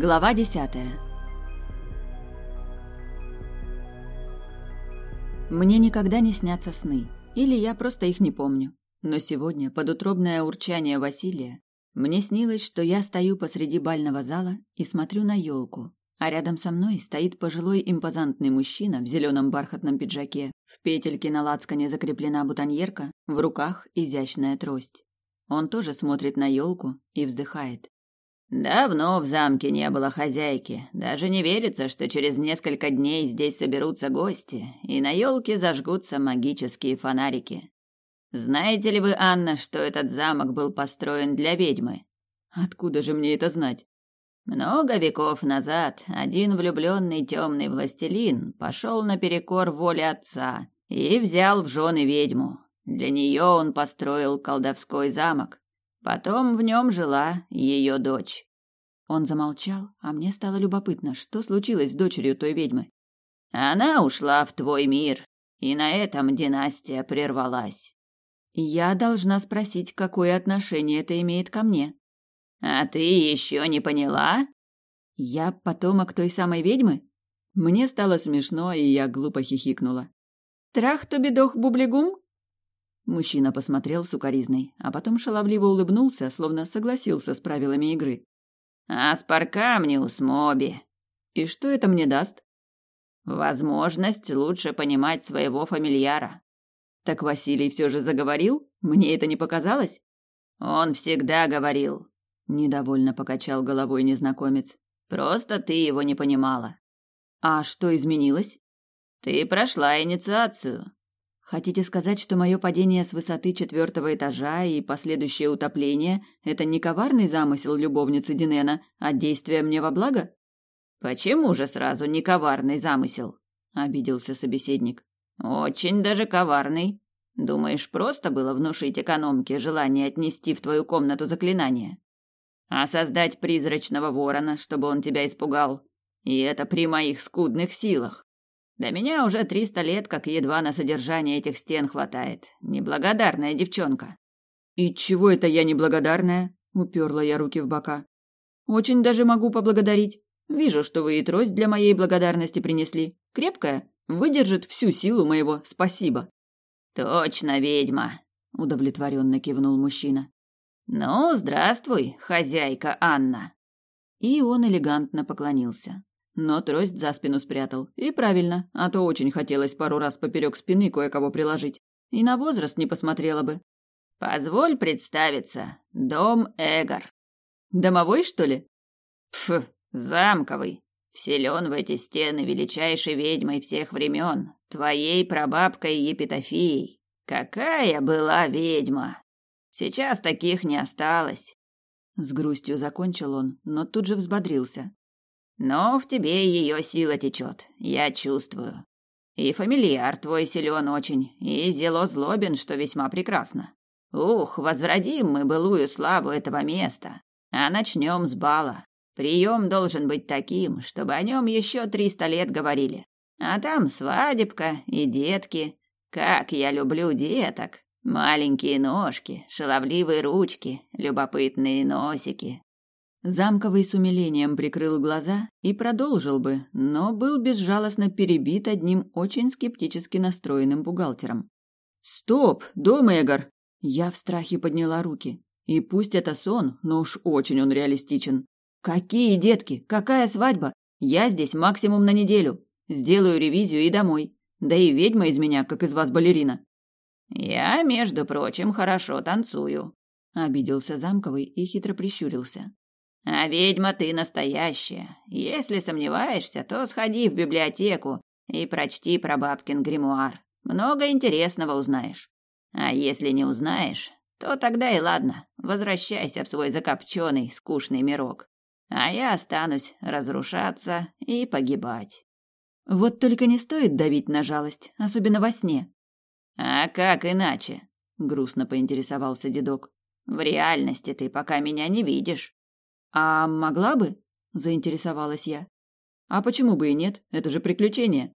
Глава десятая. Мне никогда не снятся сны, или я просто их не помню. Но сегодня, под утробное урчание Василия, мне снилось, что я стою посреди бального зала и смотрю на елку, а рядом со мной стоит пожилой импозантный мужчина в зеленом бархатном пиджаке, в петельке на лацкане закреплена бутоньерка, в руках изящная трость. Он тоже смотрит на елку и вздыхает. Давно в замке не было хозяйки. Даже не верится, что через несколько дней здесь соберутся гости, и на елке зажгутся магические фонарики. Знаете ли вы, Анна, что этот замок был построен для ведьмы? Откуда же мне это знать? Много веков назад один влюбленный темный властелин пошел наперекор воле отца и взял в жены ведьму. Для нее он построил колдовской замок, Потом в нем жила ее дочь. Он замолчал, а мне стало любопытно, что случилось с дочерью той ведьмы. Она ушла в твой мир, и на этом династия прервалась. Я должна спросить, какое отношение это имеет ко мне. А ты еще не поняла? Я потомок той самой ведьмы? Мне стало смешно, и я глупо хихикнула. Трах-тобидох бублигум? Мужчина посмотрел сукоризной, а потом шаловливо улыбнулся, словно согласился с правилами игры. «А с паркамниус моби». «И что это мне даст?» «Возможность лучше понимать своего фамильяра». «Так Василий все же заговорил? Мне это не показалось?» «Он всегда говорил», — недовольно покачал головой незнакомец. «Просто ты его не понимала». «А что изменилось?» «Ты прошла инициацию. Хотите сказать, что мое падение с высоты четвертого этажа и последующее утопление – это не коварный замысел любовницы Динена, а действие мне во благо? Почему же сразу не коварный замысел? Обиделся собеседник. Очень даже коварный. Думаешь, просто было внушить экономке желание отнести в твою комнату заклинание? А создать призрачного ворона, чтобы он тебя испугал? И это при моих скудных силах. Да меня уже триста лет, как едва на содержание этих стен хватает. Неблагодарная девчонка. И чего это я неблагодарная? Уперла я руки в бока. Очень даже могу поблагодарить. Вижу, что вы и трость для моей благодарности принесли. Крепкая, выдержит всю силу моего спасибо. Точно, ведьма, удовлетворенно кивнул мужчина. Ну, здравствуй, хозяйка Анна. И он элегантно поклонился но трость за спину спрятал. И правильно, а то очень хотелось пару раз поперек спины кое-кого приложить. И на возраст не посмотрела бы. «Позволь представиться. Дом Эгор». «Домовой, что ли?» «Пф, замковый. Вселен в эти стены величайшей ведьмой всех времен, твоей прабабкой Епитофией. Какая была ведьма! Сейчас таких не осталось». С грустью закончил он, но тут же взбодрился. Но в тебе ее сила течет, я чувствую. И фамильяр твой силен очень, и зело злобен, что весьма прекрасно. Ух, возродим мы былую славу этого места. А начнем с бала. Прием должен быть таким, чтобы о нем еще триста лет говорили. А там свадебка и детки. Как я люблю деток. Маленькие ножки, шаловливые ручки, любопытные носики, Замковый с умилением прикрыл глаза и продолжил бы, но был безжалостно перебит одним очень скептически настроенным бухгалтером. «Стоп, дом Эгор!» Я в страхе подняла руки. И пусть это сон, но уж очень он реалистичен. «Какие детки? Какая свадьба? Я здесь максимум на неделю. Сделаю ревизию и домой. Да и ведьма из меня, как из вас балерина». «Я, между прочим, хорошо танцую», — обиделся Замковый и хитро прищурился. А ведьма ты настоящая. Если сомневаешься, то сходи в библиотеку и прочти про бабкин гримуар. Много интересного узнаешь. А если не узнаешь, то тогда и ладно. Возвращайся в свой закопченный, скучный мирок. А я останусь разрушаться и погибать. Вот только не стоит давить на жалость, особенно во сне. А как иначе? грустно поинтересовался дедок. В реальности ты пока меня не видишь. А могла бы? заинтересовалась я. А почему бы и нет? Это же приключение.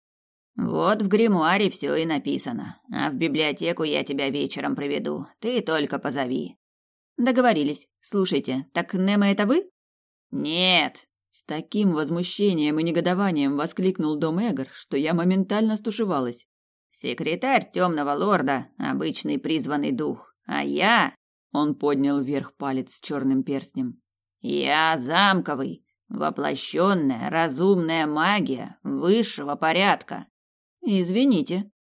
Вот в гримуаре все и написано. А в библиотеку я тебя вечером проведу. Ты только позови. Договорились. Слушайте, так Немо это вы? Нет, С таким возмущением и негодованием воскликнул дом Эгор, что я моментально стушевалась. «Секретарь темного лорда, обычный призванный дух, а я...» Он поднял вверх палец с черным перстнем. «Я замковый, воплощенная разумная магия высшего порядка». «Извините».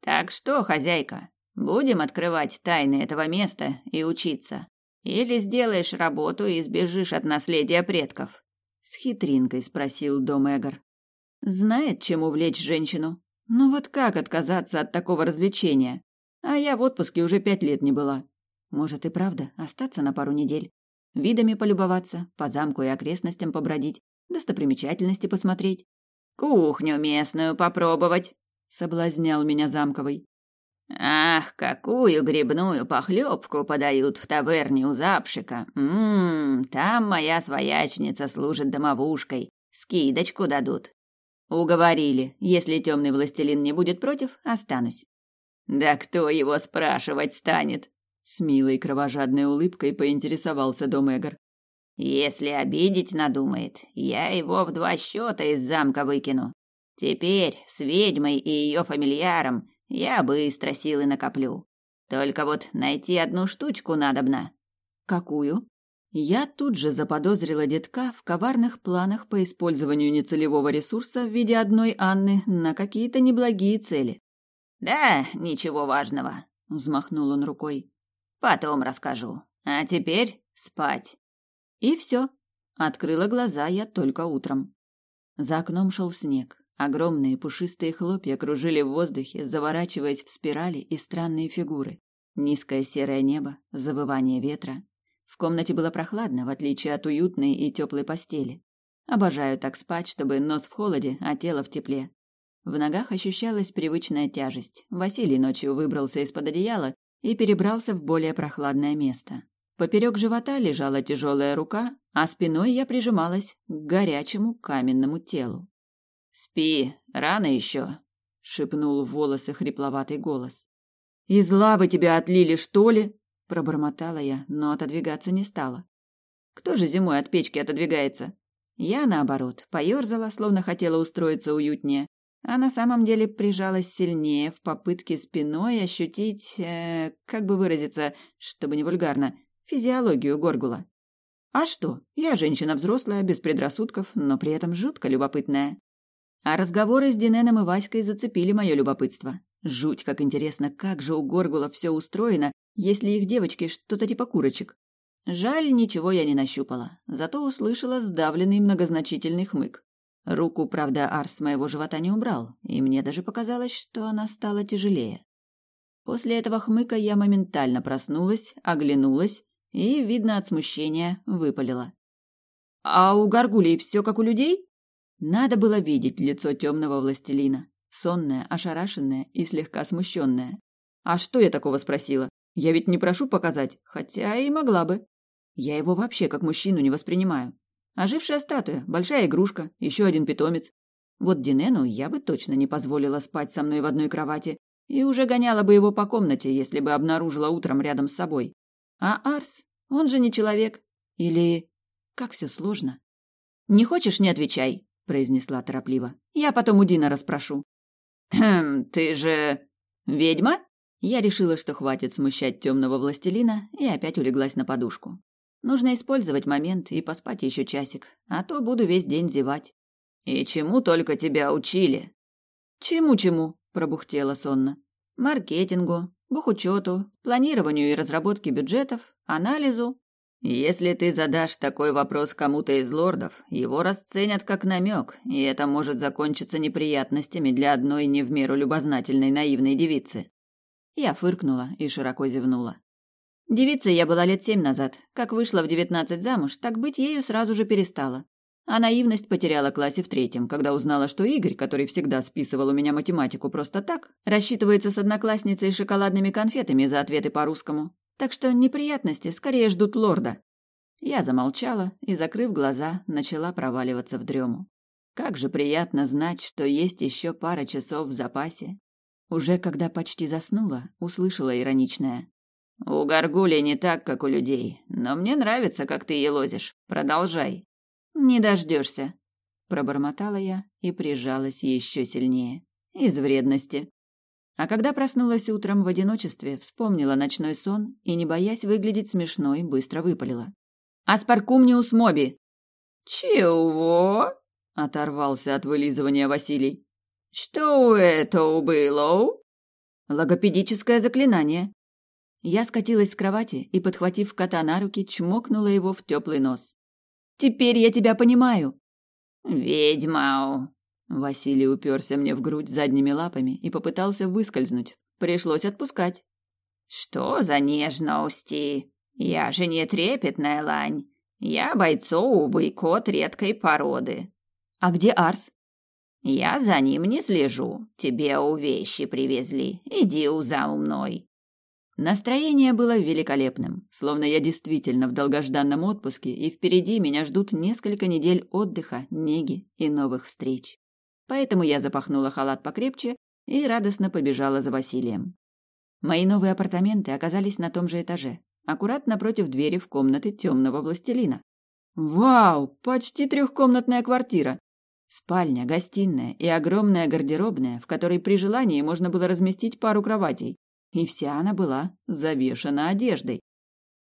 «Так что, хозяйка, будем открывать тайны этого места и учиться? Или сделаешь работу и сбежишь от наследия предков?» С хитринкой спросил дом Эгор. Знает, чем увлечь женщину. Ну вот как отказаться от такого развлечения? А я в отпуске уже пять лет не была. Может и правда остаться на пару недель. Видами полюбоваться, по замку и окрестностям побродить, достопримечательности посмотреть. Кухню местную попробовать, соблазнял меня замковый. Ах, какую грибную похлебку подают в таверне у запшика. Ммм, там моя своячница служит домовушкой. Скидочку дадут. Уговорили. Если темный властелин не будет против, останусь. Да кто его спрашивать станет? С милой кровожадной улыбкой поинтересовался Домегар. Если обидеть надумает, я его в два счета из замка выкину. Теперь с ведьмой и ее фамильяром я быстро силы накоплю. Только вот найти одну штучку надобно. Какую? Я тут же заподозрила детка в коварных планах по использованию нецелевого ресурса в виде одной Анны на какие-то неблагие цели. «Да, ничего важного», — взмахнул он рукой. Потом расскажу. А теперь спать. И все. Открыла глаза я только утром. За окном шел снег. Огромные пушистые хлопья кружили в воздухе, заворачиваясь в спирали и странные фигуры. Низкое серое небо, завывание ветра. В комнате было прохладно, в отличие от уютной и теплой постели. Обожаю так спать, чтобы нос в холоде, а тело в тепле. В ногах ощущалась привычная тяжесть. Василий ночью выбрался из-под одеяла и перебрался в более прохладное место. Поперек живота лежала тяжелая рука, а спиной я прижималась к горячему каменному телу. «Спи, рано еще», — шепнул в волосы хрипловатый голос. «Из лавы тебя отлили, что ли?» — пробормотала я, но отодвигаться не стала. «Кто же зимой от печки отодвигается?» Я, наоборот, поерзала, словно хотела устроиться уютнее, а на самом деле прижалась сильнее в попытке спиной ощутить, э, как бы выразиться, чтобы не вульгарно, физиологию горгула. А что, я женщина взрослая, без предрассудков, но при этом жутко любопытная. А разговоры с Диненом и Васькой зацепили мое любопытство. Жуть, как интересно, как же у горгула все устроено, если их девочки что-то типа курочек. Жаль, ничего я не нащупала, зато услышала сдавленный многозначительный хмык. Руку, правда, Арс моего живота не убрал, и мне даже показалось, что она стала тяжелее. После этого хмыка я моментально проснулась, оглянулась и, видно от смущения, выпалила. «А у горгулей все как у людей?» Надо было видеть лицо темного властелина, сонное, ошарашенное и слегка смущенное. «А что я такого спросила? Я ведь не прошу показать, хотя и могла бы. Я его вообще как мужчину не воспринимаю. Ожившая статуя, большая игрушка, еще один питомец. Вот Динену я бы точно не позволила спать со мной в одной кровати и уже гоняла бы его по комнате, если бы обнаружила утром рядом с собой. А Арс, он же не человек. Или... Как все сложно. «Не хочешь, не отвечай», — произнесла торопливо. «Я потом у Дина расспрошу». «Хм, ты же... ведьма?» Я решила, что хватит смущать темного властелина, и опять улеглась на подушку. Нужно использовать момент и поспать еще часик, а то буду весь день зевать. И чему только тебя учили? Чему-чему? пробухтела сонно. Маркетингу, бухучету, планированию и разработке бюджетов, анализу. Если ты задашь такой вопрос кому-то из лордов, его расценят как намек, и это может закончиться неприятностями для одной не в меру любознательной наивной девицы. Я фыркнула и широко зевнула. Девицей я была лет семь назад. Как вышла в девятнадцать замуж, так быть ею сразу же перестала. А наивность потеряла классе в третьем, когда узнала, что Игорь, который всегда списывал у меня математику просто так, рассчитывается с одноклассницей шоколадными конфетами за ответы по-русскому. Так что неприятности скорее ждут лорда. Я замолчала и, закрыв глаза, начала проваливаться в дрему. Как же приятно знать, что есть еще пара часов в запасе. Уже когда почти заснула, услышала ироничное. У горгулей не так, как у людей, но мне нравится, как ты елозишь. Продолжай. Не дождешься, пробормотала я и прижалась еще сильнее. Из вредности. А когда проснулась утром в одиночестве, вспомнила ночной сон и, не боясь выглядеть смешной, быстро выпалила. «Аспаркумниус моби!» «Чего?» — оторвался от вылизывания Василий. «Что это было?» «Логопедическое заклинание». Я скатилась с кровати и, подхватив кота на руки, чмокнула его в теплый нос. «Теперь я тебя понимаю!» «Ведьма!» Василий уперся мне в грудь задними лапами и попытался выскользнуть. Пришлось отпускать. «Что за нежности? Я же не трепетная лань. Я бойцовый кот редкой породы». «А где Арс?» «Я за ним не слежу. Тебе у вещи привезли. Иди за мной». Настроение было великолепным, словно я действительно в долгожданном отпуске, и впереди меня ждут несколько недель отдыха, неги и новых встреч. Поэтому я запахнула халат покрепче и радостно побежала за Василием. Мои новые апартаменты оказались на том же этаже, аккурат напротив двери в комнаты темного властелина. Вау, почти трехкомнатная квартира. Спальня, гостиная и огромная гардеробная, в которой при желании можно было разместить пару кроватей. И вся она была завешена одеждой.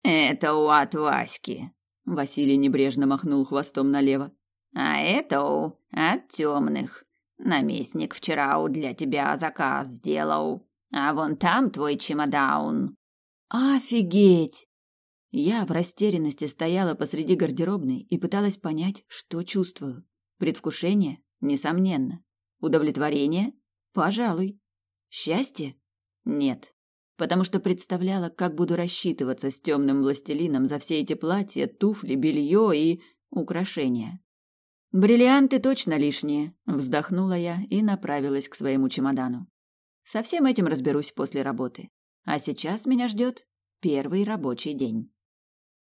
«Это у от Васьки», — Василий небрежно махнул хвостом налево. «А это у от темных. Наместник вчера у для тебя заказ сделал, а вон там твой чемодан. Офигеть! Я в растерянности стояла посреди гардеробной и пыталась понять, что чувствую. Предвкушение? Несомненно. Удовлетворение? Пожалуй. Счастье? Нет. Потому что представляла, как буду рассчитываться с темным властелином за все эти платья, туфли, белье и украшения. Бриллианты точно лишние, вздохнула я и направилась к своему чемодану. Со всем этим разберусь после работы. А сейчас меня ждет первый рабочий день.